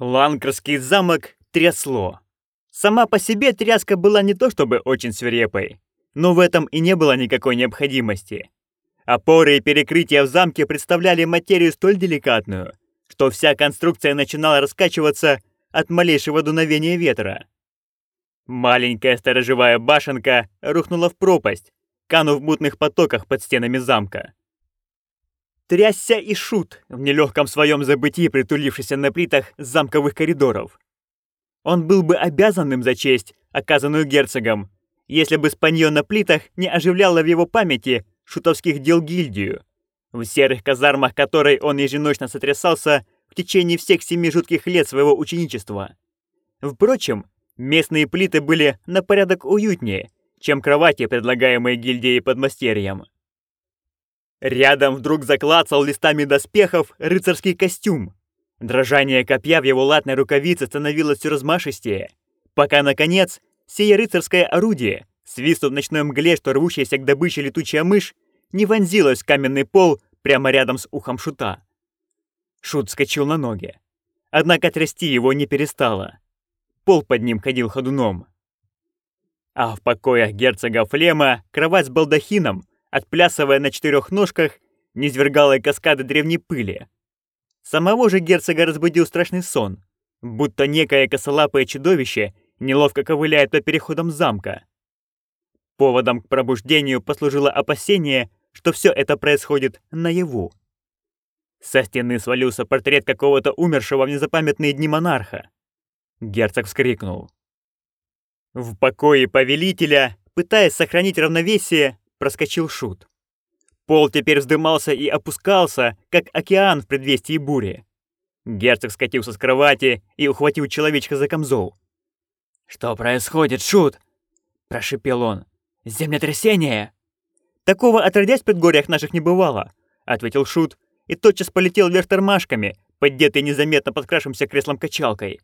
Ланкерский замок трясло. Сама по себе тряска была не то чтобы очень свирепой, но в этом и не было никакой необходимости. Опоры и перекрытия в замке представляли материю столь деликатную, что вся конструкция начинала раскачиваться от малейшего дуновения ветра. Маленькая сторожевая башенка рухнула в пропасть, канув в мутных потоках под стенами замка. Трясся и шут в нелегком своем забытии, притулившийся на плитах замковых коридоров. Он был бы обязан им за честь, оказанную герцогом, если бы спанье на плитах не оживляло в его памяти шутовских дел гильдию, в серых казармах которой он еженочно сотрясался в течение всех семи жутких лет своего ученичества. Впрочем, местные плиты были на порядок уютнее, чем кровати, предлагаемые гильдией подмастерьем. Рядом вдруг заклацал листами доспехов рыцарский костюм. Дрожание копья в его латной рукавице становилось все размашистее, пока, наконец, сие рыцарское орудие, свистнув в ночной мгле, что рвущаяся к добыче летучая мышь, не вонзилась в каменный пол прямо рядом с ухом шута. Шут вскочил на ноги. Однако трясти его не перестало. Пол под ним ходил ходуном. А в покоях герцога Флема кровать с балдахином, отплясывая на четырех ножках, низвергала каскады древней пыли. Самого же герцога разбудил страшный сон, будто некое косолапое чудовище неловко ковыляет по переходам замка. Поводом к пробуждению послужило опасение, что все это происходит наяву. Со стены свалился портрет какого-то умершего в незапамятные дни монарха. Герцог вскрикнул. В покое повелителя, пытаясь сохранить равновесие, проскочил шут. Пол теперь вздымался и опускался, как океан в предвестии бури. Герцог скатился с кровати и ухватил человечка за камзол. «Что происходит, шут?» – прошипел он. «Землетрясение!» «Такого отродясь в предгорьях наших не бывало», — ответил Шут, и тотчас полетел вверх тормашками, поддетый незаметно подкрашимся креслом-качалкой.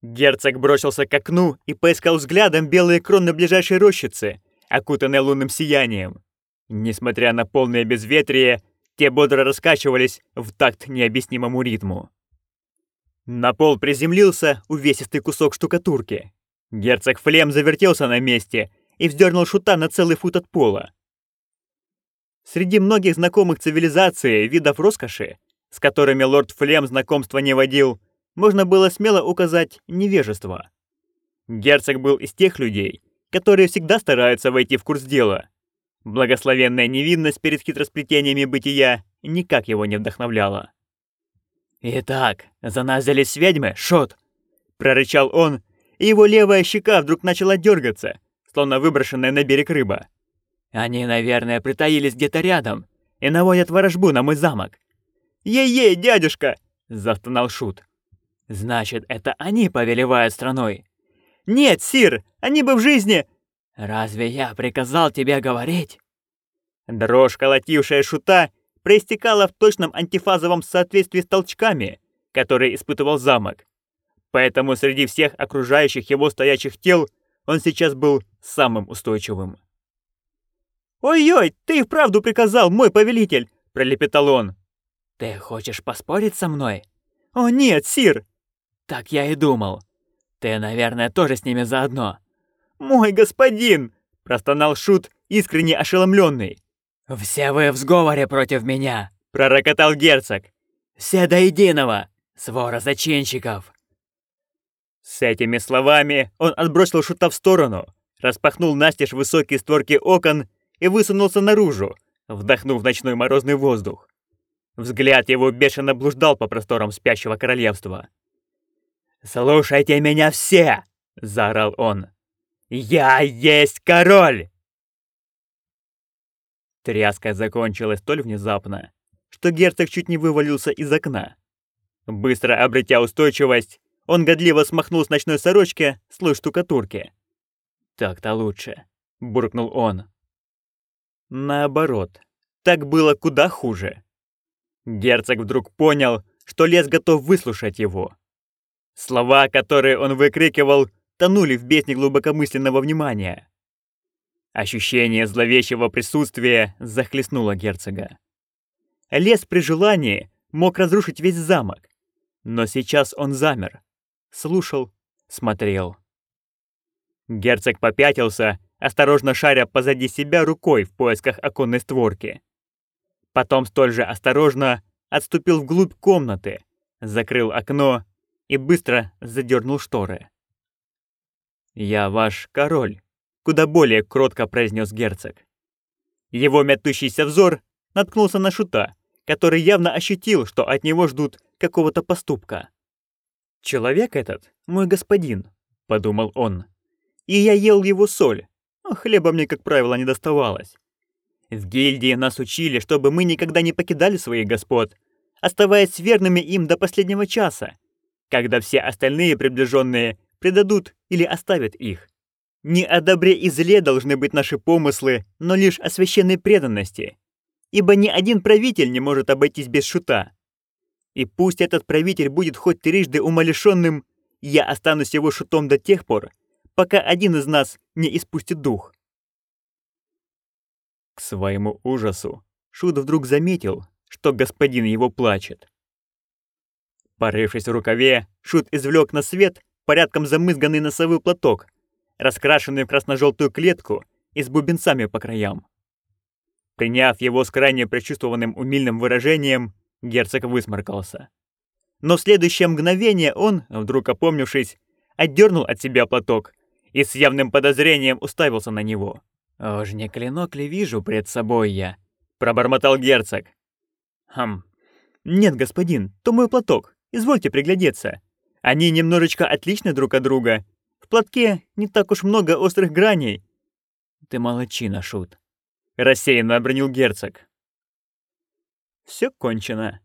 Герцог бросился к окну и поискал взглядом белые кроны ближайшей рощицы, окутанные лунным сиянием. Несмотря на полное безветрие, те бодро раскачивались в такт необъяснимому ритму. На пол приземлился увесистый кусок штукатурки. Герцог Флем завертелся на месте и вздернул шута на целый фут от пола. Среди многих знакомых цивилизации видов роскоши, с которыми лорд Флем знакомства не водил, можно было смело указать невежество. Герцог был из тех людей, которые всегда стараются войти в курс дела. Благословенная невинность перед хитросплетениями бытия никак его не вдохновляла. «Итак, за нас взялись ведьмы, шот!» — прорычал он, и его левая щека вдруг начала дергаться, словно выброшенная на берег рыба. «Они, наверное, притаились где-то рядом и наводят ворожбу на мой замок». «Ей-ей, дядюшка!» — застонал Шут. «Значит, это они повелевают страной?» «Нет, Сир, они бы в жизни...» «Разве я приказал тебе говорить?» Дрожь, колотившая Шута, проистекала в точном антифазовом соответствии с толчками, которые испытывал замок. Поэтому среди всех окружающих его стоячих тел он сейчас был самым устойчивым. «Ой-ой, ты и вправду приказал, мой повелитель!» — пролепетал он. «Ты хочешь поспорить со мной?» «О нет, сир!» «Так я и думал. Ты, наверное, тоже с ними заодно». «Мой господин!» — простонал Шут, искренне ошеломленный. «Все вы в сговоре против меня!» — пророкотал герцог. «Все до единого! Свора зачинщиков!» С этими словами он отбросил шута в сторону, распахнул настежь высокие створки окон и высунулся наружу, вдохнув ночной морозный воздух. Взгляд его бешено блуждал по просторам спящего королевства. «Слушайте меня все!» — заорал он. «Я есть король!» Тряска закончилась столь внезапно, что герцог чуть не вывалился из окна. Быстро обретя устойчивость, он годливо смахнул с ночной сорочки слой штукатурки. «Так-то лучше», — буркнул он. Наоборот, так было куда хуже. Герцог вдруг понял, что лес готов выслушать его. Слова, которые он выкрикивал, тонули в бездне глубокомысленного внимания. Ощущение зловещего присутствия захлестнуло герцога. Лес при желании мог разрушить весь замок, Но сейчас он замер, слушал, смотрел. Герцог попятился, осторожно шаря позади себя рукой в поисках оконной створки. Потом столь же осторожно отступил вглубь комнаты, закрыл окно и быстро задернул шторы. «Я ваш король», — куда более кротко произнес герцог. Его метущийся взор наткнулся на шута, который явно ощутил, что от него ждут какого-то поступка. «Человек этот — мой господин», — подумал он. «И я ел его соль, но хлеба мне, как правило, не доставалось. В гильдии нас учили, чтобы мы никогда не покидали своих господ, оставаясь верными им до последнего часа, когда все остальные приближенные предадут или оставят их. Не о добре и зле должны быть наши помыслы, но лишь о священной преданности. Ибо ни один правитель не может обойтись без шута. И пусть этот правитель будет хоть трижды умалишенным, я останусь его шутом до тех пор, пока один из нас не испустит дух. К своему ужасу Шут вдруг заметил, что господин его плачет. Порывшись в рукаве, Шут извлек на свет порядком замызганный носовой платок, раскрашенный в красно-желтую клетку и с бубенцами по краям. Приняв его с крайне прочувствованным умильным выражением, герцог высморкался. Но в следующее мгновение он, вдруг опомнившись, отдернул от себя платок и с явным подозрением уставился на него. «Уж не клинок ли вижу пред собой я?» — пробормотал герцог. «Хм. Нет, господин, то мой платок. Извольте приглядеться. Они немножечко отличны друг от друга. В платке не так уж много острых граней». «Ты молодчина, Шут», — рассеянно обронил герцог. Все кончено.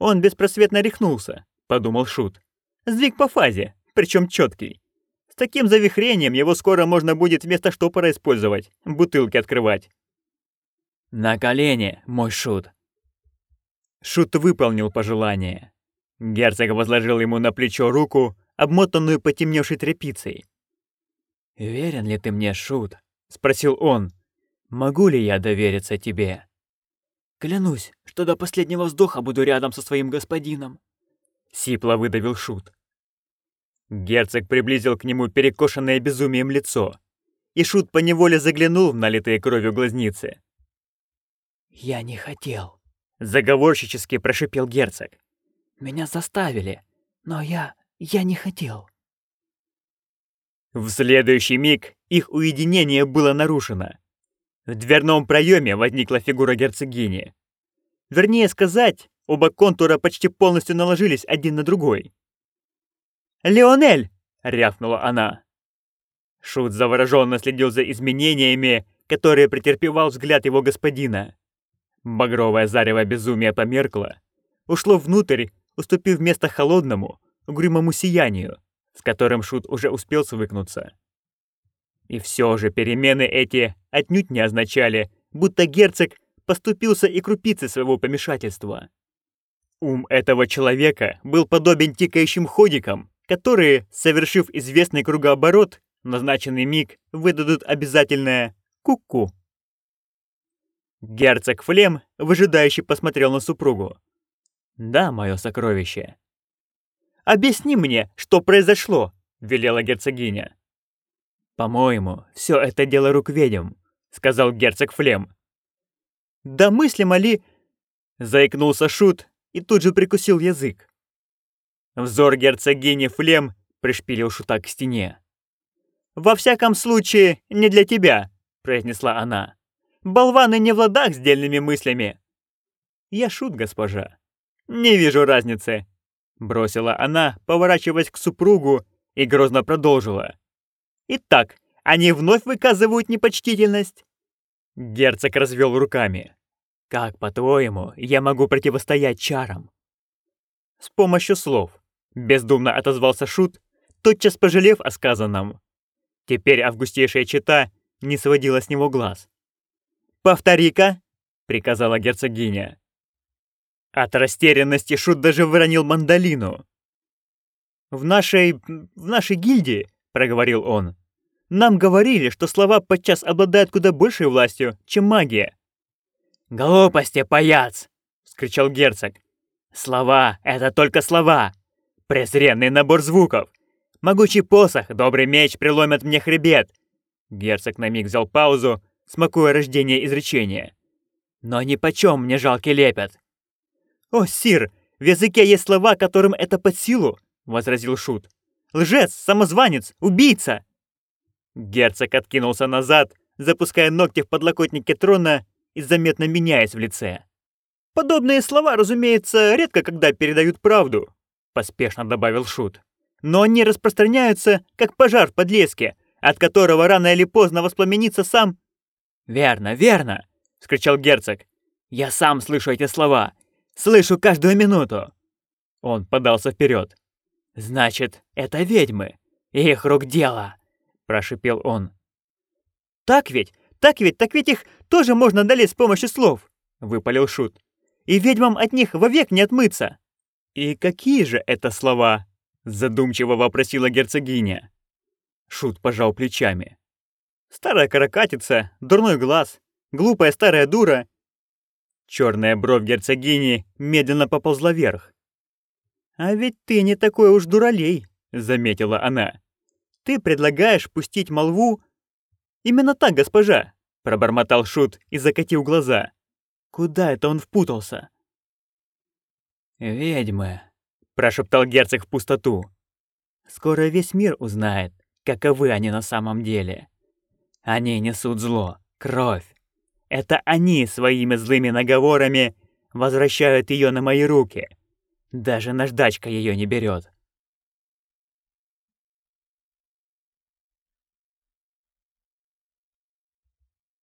Он беспросветно рехнулся, подумал Шут. Сдвиг по фазе, причем четкий. С таким завихрением его скоро можно будет вместо штопора использовать, бутылки открывать. «На колени, мой Шут!» Шут выполнил пожелание. Герцог возложил ему на плечо руку, обмотанную потемневшей тряпицей. «Верен ли ты мне, Шут?» — спросил он. «Могу ли я довериться тебе?» «Клянусь, что до последнего вздоха буду рядом со своим господином», — сипло выдавил Шут. Герцог приблизил к нему перекошенное безумием лицо, и Шут поневоле заглянул в налитые кровью глазницы. «Я не хотел», — заговорщически прошипел герцог. «Меня заставили, но я... я не хотел». В следующий миг их уединение было нарушено. В дверном проеме возникла фигура герцогини. Вернее сказать, оба контура почти полностью наложились один на другой. «Леонель!» — рявкнула она. Шут завороженно следил за изменениями, которые претерпевал взгляд его господина. Багровое зарево безумия померкло, ушло внутрь, уступив место холодному, угрюмому сиянию, с которым Шут уже успел свыкнуться. И все же перемены эти отнюдь не означали, будто герцог поступился и крупицы своего помешательства. Ум этого человека был подобен тикающим ходикам, которые, совершив известный кругооборот, назначенный миг выдадут обязательное «ку-ку». Герцог Флем выжидающе посмотрел на супругу. «Да, мое сокровище». «Объясни мне, что произошло», — велела герцогиня. «По-моему, все это дело рук ведьм», — сказал герцог Флем. «Да мыслимо ли...» — заикнулся Шут и тут же прикусил язык. Взор герцогини Флем пришпилил Шута к стене. «Во всяком случае, не для тебя», — произнесла она. «Болваны не в ладах с дельными мыслями». «Я Шут, госпожа». «Не вижу разницы», — бросила она, поворачиваясь к супругу, и грозно продолжила. Итак, они вновь выказывают непочтительность?» Герцог развел руками. «Как, по-твоему, я могу противостоять чарам?» «С помощью слов», — бездумно отозвался Шут, тотчас пожалев о сказанном. Теперь августейшая чита не сводила с него глаз. «Повтори-ка», — приказала герцогиня. От растерянности Шут даже выронил мандолину. «В нашей... в нашей гильдии», — проговорил он, нам говорили, что слова подчас обладают куда большей властью, чем магия. «Глупости, паяц!» — вскричал герцог. «Слова — это только слова. презренный набор звуков. Могучий посох, добрый меч преломят мне хребет. Герцог на миг взял паузу, смакуя рождение изречения. Но ни почем мне жалкий лепят. «О, сир, в языке есть слова, которым это под силу», — возразил Шут. «Лжец, самозванец, убийца!» Герцог откинулся назад, запуская ногти в подлокотники трона и заметно меняясь в лице. «Подобные слова, разумеется, редко когда передают правду», — поспешно добавил Шут. «Но они распространяются, как пожар в подлеске, от которого рано или поздно воспламенится сам...» «Верно, верно!» — скричал герцог. «Я сам слышу эти слова. Слышу каждую минуту!» Он подался вперед. «Значит, это ведьмы. Их рук дело!» — прошипел он. «Так ведь, так ведь, так ведь их тоже можно одолеть с помощью слов!» — выпалил Шут. «И ведьмам от них вовек не отмыться!» «И какие же это слова?» — задумчиво вопросила герцогиня. Шут пожал плечами. «Старая каракатица, дурной глаз, глупая старая дура». Черная бровь герцогини медленно поползла вверх. «А ведь ты не такой уж дуралей», — заметила она. «Ты предлагаешь пустить молву...» «Именно так, госпожа», — пробормотал Шут и закатил глаза. «Куда это он впутался?» «Ведьмы», — прошептал герцог в пустоту. «Скоро весь мир узнает, каковы они на самом деле. Они несут зло, кровь. Это они своими злыми наговорами возвращают ее на мои руки. Даже наждачка ее не берет.